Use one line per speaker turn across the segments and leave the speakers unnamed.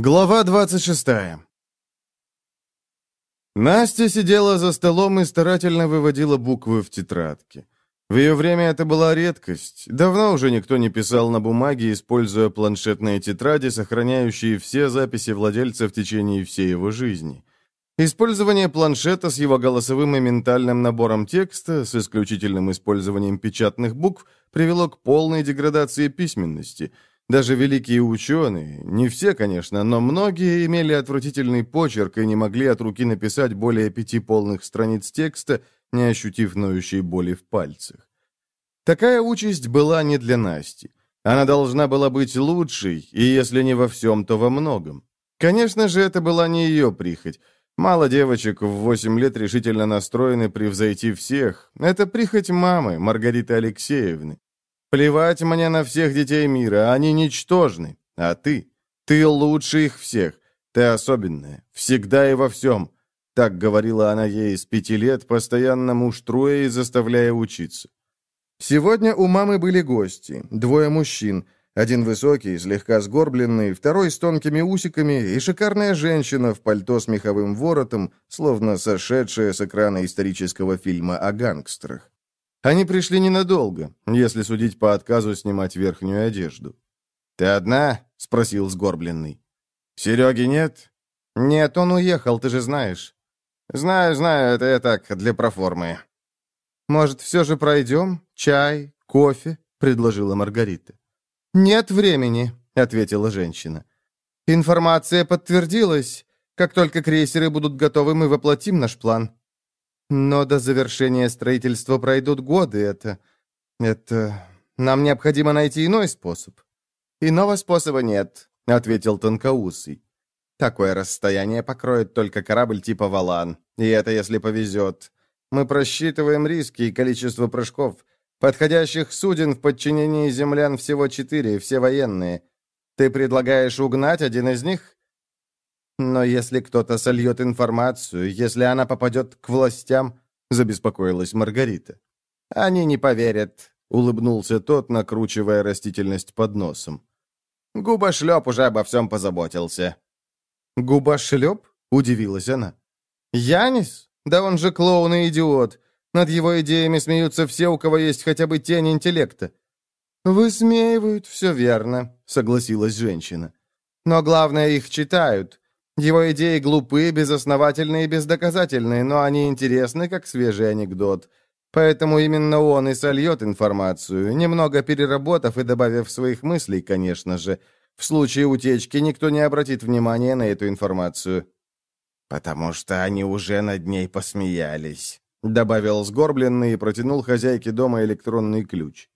Глава 26 Настя сидела за столом и старательно выводила буквы в тетрадке. В ее время это была редкость. Давно уже никто не писал на бумаге, используя планшетные тетради, сохраняющие все записи владельца в течение всей его жизни. Использование планшета с его голосовым и ментальным набором текста, с исключительным использованием печатных букв, привело к полной деградации письменности – даже великие ученые, не все, конечно, но многие имели отвратительный почерк и не могли от руки написать более пяти полных страниц текста, не ощутив ноющей боли в пальцах. Такая участь была не для Насти. Она должна была быть лучшей, и если не во всем, то во многом. Конечно же, это была не ее прихоть. Мало девочек в восемь лет решительно настроены превзойти всех. Это прихоть мамы, Маргариты Алексеевны. Плевать мне на всех детей мира, они ничтожны. А ты? Ты лучше их всех. Ты особенная. Всегда и во всем. Так говорила она ей с пяти лет, постоянно муштруя и заставляя учиться. Сегодня у мамы были гости, двое мужчин. Один высокий, слегка сгорбленный, второй с тонкими усиками и шикарная женщина в пальто с меховым воротом, словно сошедшая с экрана исторического фильма о гангстерах. Они пришли ненадолго, если судить по отказу снимать верхнюю одежду. «Ты одна?» — спросил сгорбленный. «Сереги нет?» «Нет, он уехал, ты же знаешь». «Знаю, знаю, это я так, для проформы». «Может, все же пройдем? Чай, кофе?» — предложила Маргарита. «Нет времени», — ответила женщина. «Информация подтвердилась. Как только крейсеры будут готовы, мы воплотим наш план. Но до завершения строительства пройдут годы. Это... это... Нам необходимо найти иной способ». «Иного способа нет», — ответил Тонкоусый. «Такое расстояние покроет только корабль типа «Валан», и это если повезет. Мы просчитываем риски и количество прыжков. Подходящих суден в подчинении землян всего четыре, все военные. Ты предлагаешь угнать один из них? Но если кто-то сольет информацию, если она попадет к властям, забеспокоилась Маргарита. Они не поверят, улыбнулся тот, накручивая растительность под носом. Губошлеп уже обо всем позаботился. Губошлеп? Удивилась она. Янис? Да он же клоун и идиот. Над его идеями смеются все, у кого есть хотя бы тень интеллекта. «Высмеивают, все верно», — согласилась женщина. «Но главное, их читают. Его идеи глупые, безосновательные и бездоказательные, но они интересны, как свежий анекдот. Поэтому именно он и сольет информацию, немного переработав и добавив своих мыслей, конечно же. В случае утечки никто не обратит внимания на эту информацию. «Потому что они уже над ней посмеялись», — добавил сгорбленный и протянул хозяйке дома электронный ключ.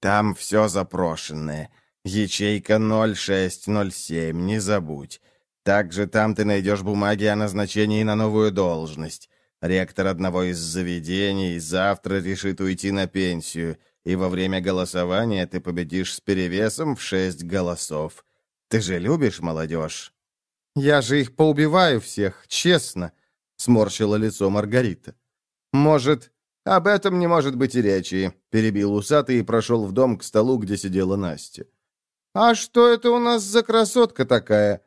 «Там все запрошенное. Ячейка 0607, не забудь. Также там ты найдешь бумаги о назначении на новую должность. Ректор одного из заведений завтра решит уйти на пенсию, и во время голосования ты победишь с перевесом в шесть голосов. Ты же любишь молодежь?» «Я же их поубиваю всех, честно», — сморщила лицо Маргарита. «Может, об этом не может быть и речи», — перебил усатый и прошел в дом к столу, где сидела Настя. «А что это у нас за красотка такая?»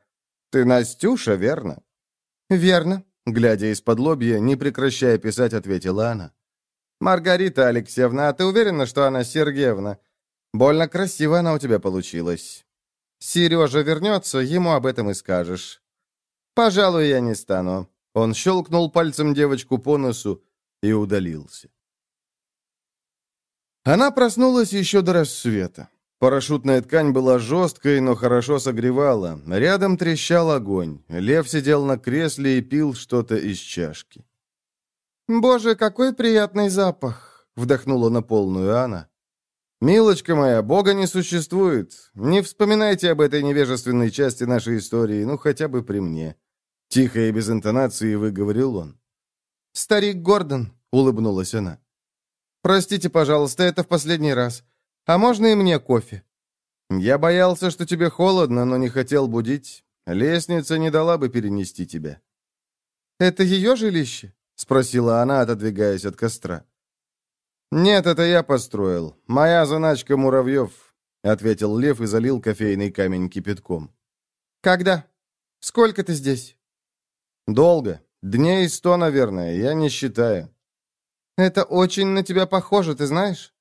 «Ты Настюша, верно?» «Верно», — глядя из-под лобья, не прекращая писать, ответила она. «Маргарита Алексеевна, а ты уверена, что она Сергеевна? Больно красиво она у тебя получилась. Сережа вернется, ему об этом и скажешь». «Пожалуй, я не стану». Он щелкнул пальцем девочку по носу и удалился. Она проснулась еще до рассвета. Парашютная ткань была жесткой, но хорошо согревала. Рядом трещал огонь. Лев сидел на кресле и пил что-то из чашки. «Боже, какой приятный запах!» — вдохнула на полную она. «Милочка моя, Бога не существует. Не вспоминайте об этой невежественной части нашей истории, ну хотя бы при мне». Тихо и без интонации выговорил он. «Старик Гордон», — улыбнулась она. «Простите, пожалуйста, это в последний раз. А можно и мне кофе?» «Я боялся, что тебе холодно, но не хотел будить. Лестница не дала бы перенести тебя». «Это ее жилище?» — спросила она, отодвигаясь от костра. «Нет, это я построил. Моя заначка Муравьев», — ответил Лев и залил кофейный камень кипятком. «Когда?»
Сколько ты здесь?»
«Долго. Дней сто, наверное, я не считаю».
«Это очень на тебя похоже, ты знаешь?»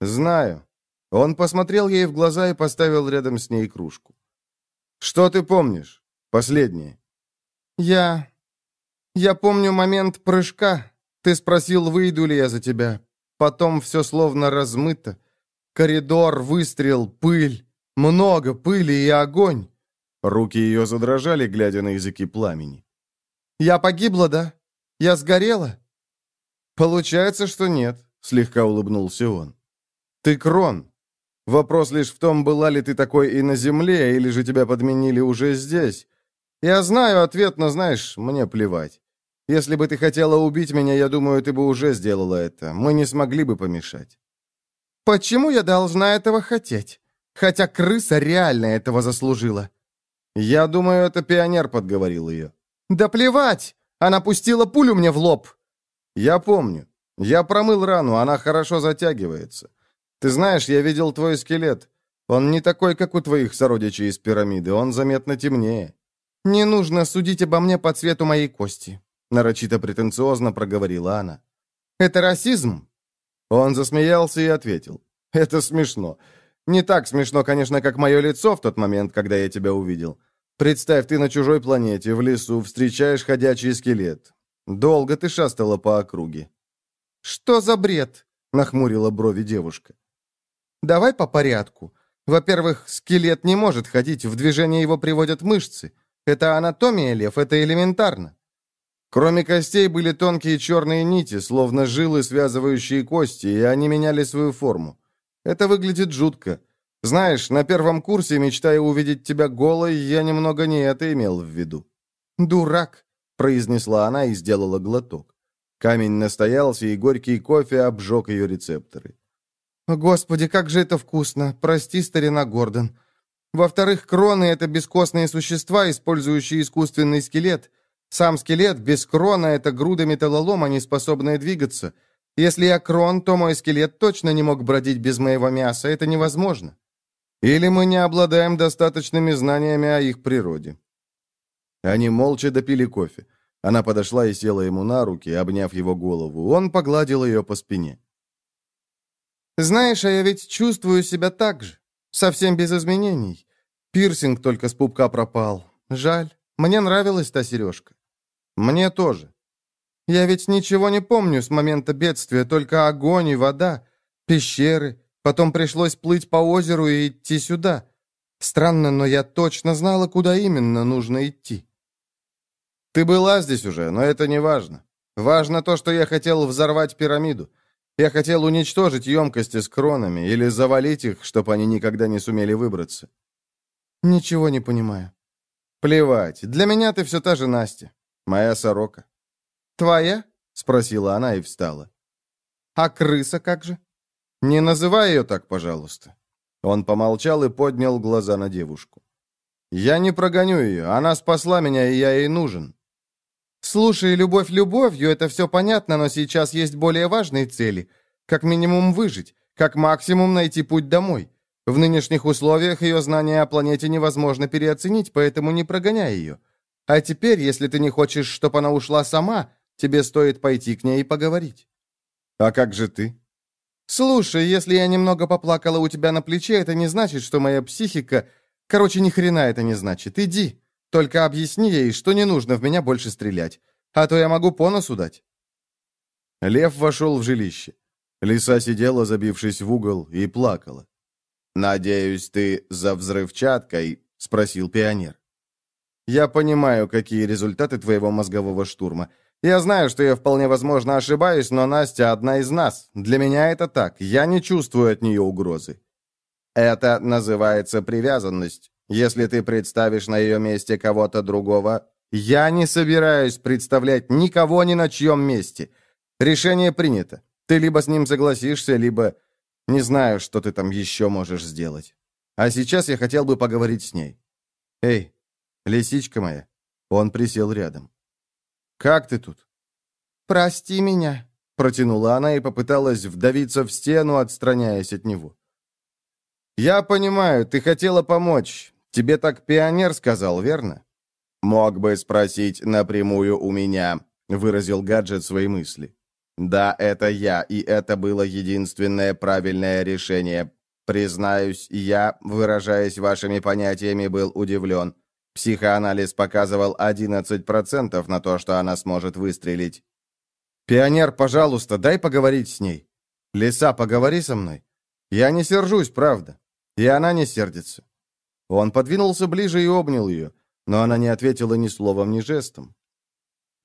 «Знаю». Он посмотрел ей в глаза и поставил рядом с ней кружку. «Что ты помнишь? Последнее».
«Я... я помню момент прыжка. Ты спросил, выйду ли я за тебя. Потом все словно размыто. Коридор, выстрел, пыль. Много пыли и огонь».
Руки ее задрожали, глядя на языки пламени.
«Я погибла, да? Я сгорела?»
«Получается, что нет», — слегка улыбнулся он. «Ты крон. Вопрос лишь в том, была ли ты такой и на земле, или же тебя подменили уже здесь. Я знаю ответ, но знаешь, мне плевать. Если бы ты хотела убить меня, я думаю, ты бы уже сделала это. Мы не смогли бы помешать».
«Почему я должна этого хотеть? Хотя крыса реально этого заслужила».
«Я думаю, это пионер подговорил ее».
«Да плевать! Она пустила пулю мне в лоб!»
«Я помню. Я промыл рану, она хорошо затягивается. Ты знаешь, я видел твой скелет. Он не такой, как у твоих сородичей из пирамиды, он заметно темнее».
«Не нужно судить обо мне по цвету моей кости», — нарочито претенциозно проговорила она. «Это расизм?»
Он засмеялся и ответил. «Это смешно. Не так смешно, конечно, как мое лицо в тот момент, когда я тебя увидел. Представь, ты на чужой планете, в лесу, встречаешь ходячий скелет. Долго ты шастала по округе».
«Что за бред?» — нахмурила брови девушка. «Давай по порядку. Во-первых, скелет не может ходить, в движение его приводят мышцы. Это анатомия, Лев, это элементарно».
Кроме костей были тонкие черные нити, словно жилы, связывающие кости, и они меняли свою форму. Это выглядит жутко. Знаешь, на первом курсе, мечтая увидеть тебя голой, я немного не это имел в виду».
«Дурак», — произнесла она и сделала глоток.
Камень настоялся, и горький кофе обжег ее рецепторы.
«Господи, как же это вкусно! Прости, старина Гордон. Во-вторых, кроны — это бескостные существа, использующие искусственный скелет. Сам скелет без крона — это груда металлолома, не способная двигаться. Если я крон, то мой скелет точно не мог бродить без моего мяса. Это невозможно.
Или мы не обладаем достаточными знаниями о их природе. Они молча допили кофе. Она подошла и села ему на руки, обняв его голову. Он погладил ее по спине.
«Знаешь, а я ведь чувствую себя так же. Совсем без изменений. Пирсинг только с пупка пропал. Жаль. Мне нравилась та сережка».
«Мне тоже.
Я ведь ничего не помню с момента бедствия, только огонь и вода, пещеры. Потом пришлось плыть по озеру и идти сюда. Странно, но я точно знала, куда именно нужно идти.
Ты была здесь уже, но это не важно. Важно то, что я хотел взорвать пирамиду. Я хотел уничтожить емкости с кронами или завалить их, чтобы они никогда не сумели выбраться.
Ничего не понимаю.
Плевать. Для меня ты все та же Настя. Моя сорока.
«Твоя?»
— спросила она и встала.
«А крыса как же?»
«Не называй ее так, пожалуйста». Он помолчал и поднял глаза на девушку. «Я не прогоню ее. Она спасла меня, и я ей нужен».
«Слушай, любовь любовью, это все понятно, но сейчас есть более важные цели. Как минимум выжить, как максимум найти путь домой. В нынешних условиях ее знания о планете невозможно переоценить, поэтому не прогоняй ее. А теперь, если ты не хочешь, чтобы она ушла сама, Тебе стоит пойти к ней и поговорить».
«А как же ты?»
«Слушай, если я немного поплакала у тебя на плече, это не значит, что моя психика... Короче, ни хрена это не значит. Иди. Только объясни ей, что не нужно в меня больше стрелять. А то я могу по носу дать».
Лев вошел в жилище. Лиса сидела, забившись в угол, и плакала. «Надеюсь, ты за взрывчаткой?» — спросил пионер. «Я понимаю, какие результаты твоего мозгового штурма. Я знаю, что я вполне возможно ошибаюсь, но Настя одна из нас. Для меня это так. Я не чувствую от нее угрозы. Это называется привязанность. Если ты представишь на ее месте кого-то другого, я не собираюсь представлять никого ни на чьем месте. Решение принято. Ты либо с ним согласишься, либо... Не знаю, что ты там еще можешь сделать. А сейчас я хотел бы поговорить с ней. Эй, лисичка моя. Он присел рядом. «Как ты тут?»
«Прости меня», —
протянула она и попыталась вдавиться в стену, отстраняясь от него. «Я понимаю, ты хотела помочь. Тебе так пионер сказал, верно?» «Мог бы спросить напрямую у меня», — выразил гаджет свои мысли. «Да, это я, и это было единственное правильное решение. Признаюсь, я, выражаясь вашими понятиями, был удивлен. Психоанализ показывал 11% на то, что она сможет выстрелить.
«Пионер, пожалуйста, дай поговорить с ней. Лиса, поговори со мной. Я не сержусь, правда. И она не сердится». Он подвинулся ближе и обнял ее, но она не ответила ни словом, ни жестом.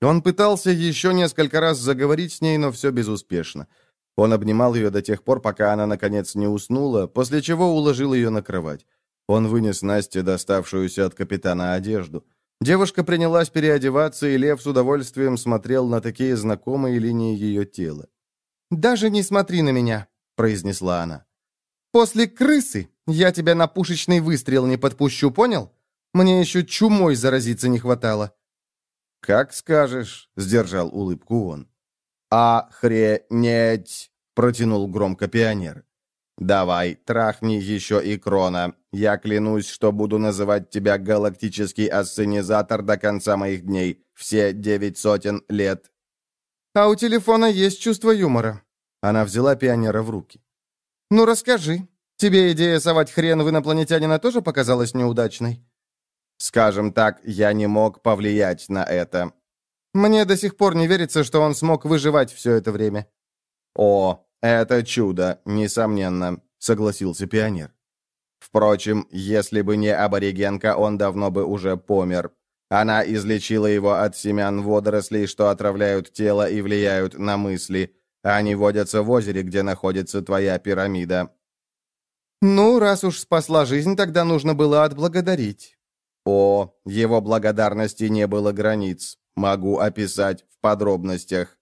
Он пытался еще несколько раз заговорить с ней, но все безуспешно. Он обнимал ее до тех пор, пока она, наконец, не уснула, после чего уложил ее на кровать. Он вынес Насте доставшуюся от капитана одежду. Девушка принялась переодеваться, и Лев с удовольствием смотрел на такие знакомые линии ее тела. «Даже не смотри на меня», — произнесла она. «После крысы я тебя на пушечный выстрел не подпущу, понял? Мне еще чумой заразиться не хватало».
«Как скажешь», — сдержал улыбку он. «Охренеть!» — протянул громко пионер. «Давай, трахни еще и Крона. Я клянусь, что буду называть тебя галактический ассенизатор до конца моих дней, все девять сотен лет».
«А у телефона есть чувство юмора». Она взяла пионера в руки. «Ну, расскажи. Тебе идея совать хрен в инопланетянина тоже показалась неудачной?»
«Скажем так, я не мог повлиять на это.
Мне до сих пор не верится, что он смог выживать все это время».
«О, это чудо, несомненно», — согласился пионер. «Впрочем, если бы не аборигенка, он давно бы уже помер. Она излечила его от семян водорослей, что отравляют тело и влияют на мысли. Они водятся в озере, где находится твоя пирамида».
«Ну, раз уж спасла жизнь, тогда нужно было отблагодарить».
«О, его благодарности не было границ. Могу описать в подробностях.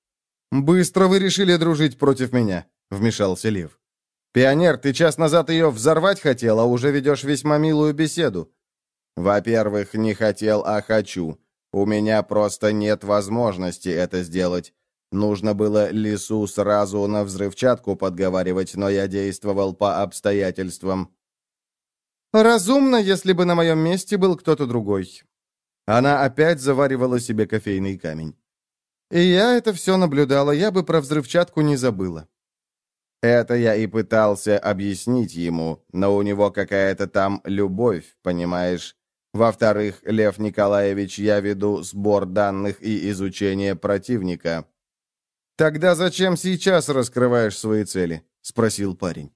«Быстро вы решили дружить против меня», — вмешался Лев. «Пионер, ты час назад ее взорвать хотел, а уже ведешь весьма милую беседу».
«Во-первых, не хотел, а хочу. У меня просто нет возможности это сделать. Нужно было лесу сразу на взрывчатку подговаривать, но я действовал по обстоятельствам».
«Разумно, если бы на моем месте был кто-то другой. Она опять заваривала себе кофейный камень. И я это все наблюдала, я бы про взрывчатку не забыла.
Это я и пытался объяснить ему, но у него какая-то там любовь, понимаешь? Во-вторых, Лев Николаевич, я веду сбор данных и изучение противника.
«Тогда зачем сейчас раскрываешь свои цели?» — спросил парень.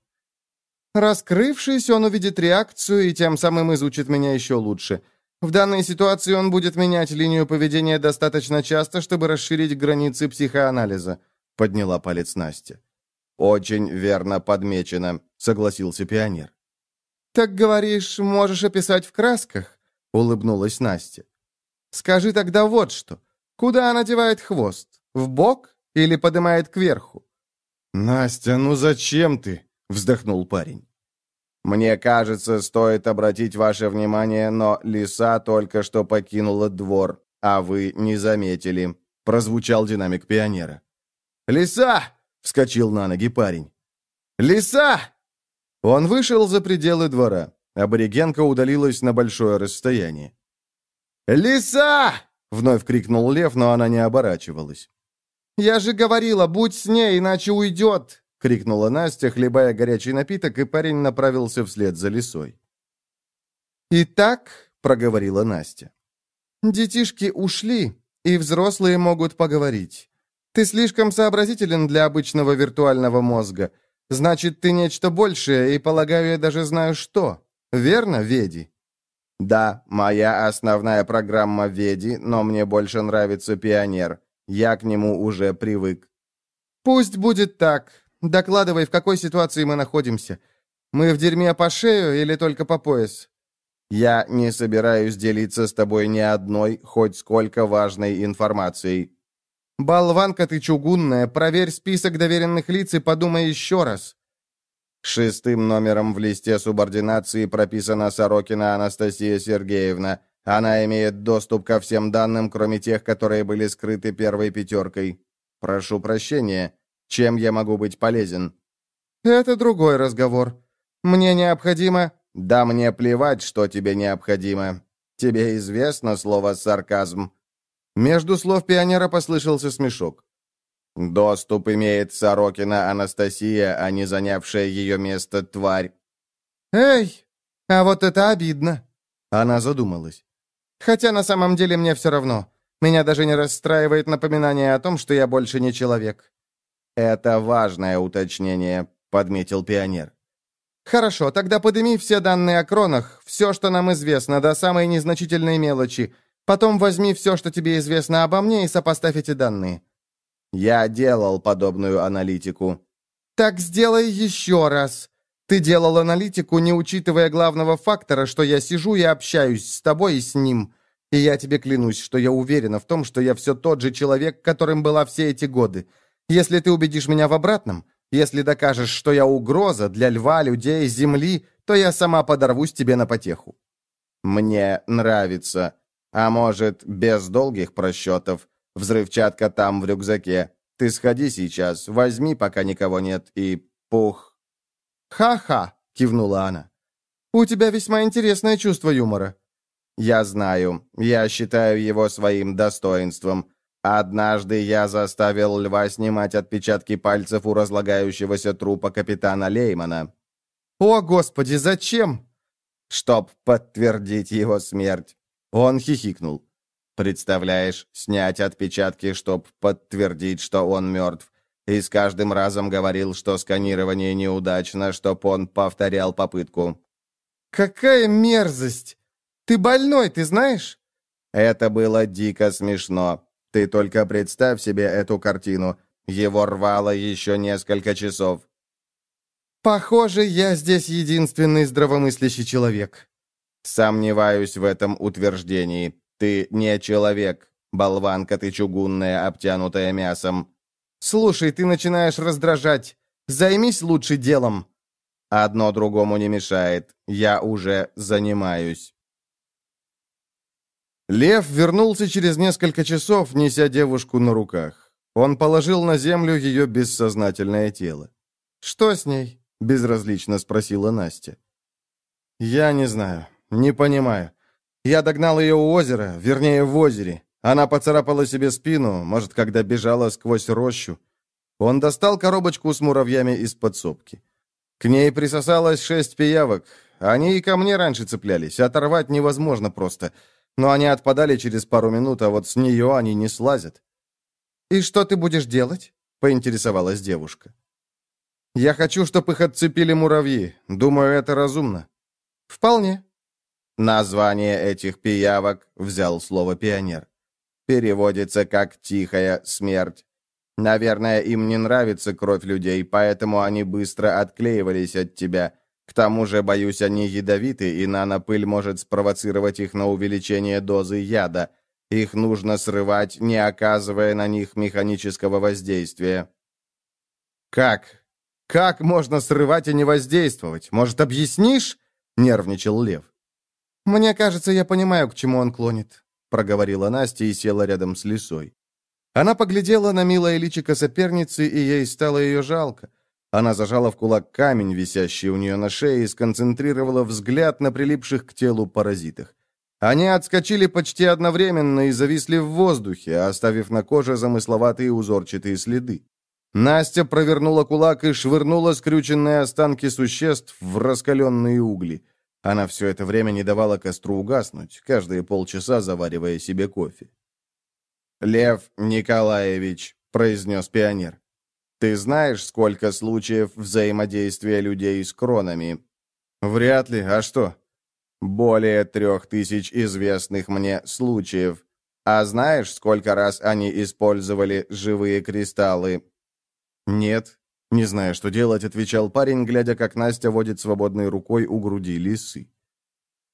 «Раскрывшись, он увидит реакцию и тем самым изучит меня еще лучше. В данной ситуации он будет менять линию поведения достаточно часто, чтобы расширить границы психоанализа», — подняла палец Настя.
«Очень верно подмечено», — согласился пионер.
«Так говоришь, можешь описать в красках?» — улыбнулась Настя. «Скажи тогда вот что. Куда она девает хвост? В бок или поднимает кверху?»
«Настя, ну зачем ты?» — вздохнул парень. Мне кажется, стоит обратить ваше внимание, но лиса только что покинула двор, а вы не заметили», — прозвучал динамик пионера.
«Лиса!» — вскочил на ноги парень. «Лиса!» Он вышел за пределы двора. Аборигенка удалилась на большое расстояние. «Лиса!» — вновь крикнул лев, но она не оборачивалась. «Я же говорила, будь с ней, иначе уйдет!» — крикнула Настя, хлебая горячий напиток, и парень направился вслед за лисой. «Итак», — проговорила Настя, — «детишки ушли, и взрослые могут поговорить. Ты слишком сообразителен для обычного виртуального мозга. Значит, ты нечто большее, и, полагаю, я даже знаю что. Верно, Веди?»
«Да, моя основная программа Веди, но мне больше нравится Пионер. Я к нему уже привык».
«Пусть будет так. Докладывай, в какой ситуации мы находимся. Мы в дерьме по шею или только по пояс?»
«Я не собираюсь делиться с тобой ни одной, хоть сколько важной информацией».
«Болванка ты чугунная, проверь список доверенных лиц и подумай еще раз».
Шестым номером в листе субординации прописана Сорокина Анастасия Сергеевна. Она имеет доступ ко всем данным, кроме тех, которые были скрыты первой пятеркой. Прошу прощения. Чем я могу быть полезен?»
«Это другой разговор. Мне необходимо...»
«Да мне плевать, что тебе необходимо.
Тебе известно слово «сарказм»?»
Между слов пионера послышался смешок.
«Доступ имеет Сорокина Анастасия, а не занявшая ее место тварь».
«Эй, а вот это обидно!»
Она задумалась.
«Хотя на самом деле мне все равно. Меня даже не расстраивает напоминание о том, что я больше не человек».
«Это важное уточнение», — подметил пионер.
«Хорошо, тогда подыми все данные о кронах, все, что нам известно, до самой незначительной мелочи. Потом возьми все, что тебе известно обо мне, и сопоставь эти данные».
«Я делал подобную аналитику».
«Так сделай еще раз. Ты делал аналитику, не учитывая главного фактора, что я сижу и общаюсь с тобой и с ним. И я тебе клянусь, что я уверена в том, что я все тот же человек, которым была все эти годы. Если ты убедишь меня в обратном, если докажешь, что я угроза для льва, людей, земли, то я сама подорвусь тебе на потеху».
«Мне нравится. А может, без долгих просчетов? Взрывчатка там, в рюкзаке. Ты сходи сейчас, возьми, пока никого нет, и пух».
«Ха-ха!» — кивнула она. «У тебя весьма интересное чувство юмора».
«Я знаю. Я считаю его своим достоинством. Однажды я заставил льва снимать отпечатки пальцев у разлагающегося трупа капитана Леймана.
«О, Господи, зачем?»
«Чтоб подтвердить его смерть». Он хихикнул. «Представляешь, снять отпечатки, чтоб подтвердить, что он мертв. И с каждым разом говорил, что сканирование неудачно, чтоб он повторял попытку».
«Какая мерзость! Ты больной, ты знаешь?»
Это было дико смешно. Ты только представь себе эту картину. Его рвало еще несколько часов.
Похоже, я здесь единственный здравомыслящий человек.
Сомневаюсь в этом утверждении. Ты не человек. Болванка ты чугунная, обтянутая мясом.
Слушай, ты начинаешь раздражать. Займись лучше делом.
Одно другому не мешает. Я уже занимаюсь.
Лев вернулся через несколько часов, неся девушку на руках. Он положил на землю ее бессознательное тело.
«Что с ней?»
— безразлично спросила Настя. «Я не знаю, не понимаю. Я догнал ее у озера, вернее, в озере. Она поцарапала себе спину, может, когда бежала сквозь рощу. Он достал коробочку с муравьями из подсобки. К ней присосалось шесть пиявок. Они и ко мне раньше цеплялись, оторвать невозможно просто но они отпадали через пару минут, а вот с нее они не слазят.
«И что ты будешь делать?» — поинтересовалась девушка.
«Я хочу, чтобы их отцепили муравьи. Думаю, это разумно».
«Вполне».
«Название этих пиявок», — взял слово пионер, переводится как «тихая смерть». Наверное, им не нравится кровь людей, поэтому они быстро отклеивались от тебя, к тому же, боюсь, они ядовиты, и нанопыль может спровоцировать их на увеличение дозы яда. Их нужно срывать, не оказывая на них механического воздействия.
«Как? Как можно срывать и не воздействовать? Может, объяснишь?» — нервничал Лев.
«Мне кажется, я понимаю, к чему он клонит», —
проговорила Настя и села рядом с лисой. Она поглядела на милое личико соперницы, и ей стало ее жалко. Она зажала в кулак камень, висящий у нее на шее, и сконцентрировала взгляд на прилипших к телу паразитах. Они отскочили почти одновременно и зависли в воздухе, оставив на коже замысловатые узорчатые следы. Настя провернула кулак и швырнула скрюченные останки существ в раскаленные угли. Она все это время не давала костру угаснуть, каждые полчаса заваривая себе кофе.
«Лев Николаевич», — произнес пионер, ты знаешь, сколько случаев взаимодействия людей с кронами?
Вряд ли. А что?
Более трех тысяч известных мне случаев. А знаешь, сколько раз они использовали живые кристаллы?
Нет. Не знаю, что делать, отвечал парень, глядя, как Настя водит свободной рукой у груди лисы.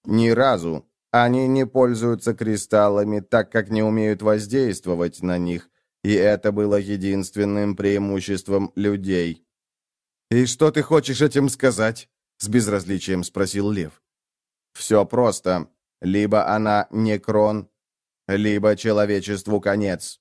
Ни разу. Они не пользуются кристаллами, так как не умеют воздействовать на них и это было единственным преимуществом людей.
«И что ты хочешь этим сказать?» — с безразличием спросил Лев.
«Все просто. Либо она некрон, либо человечеству конец.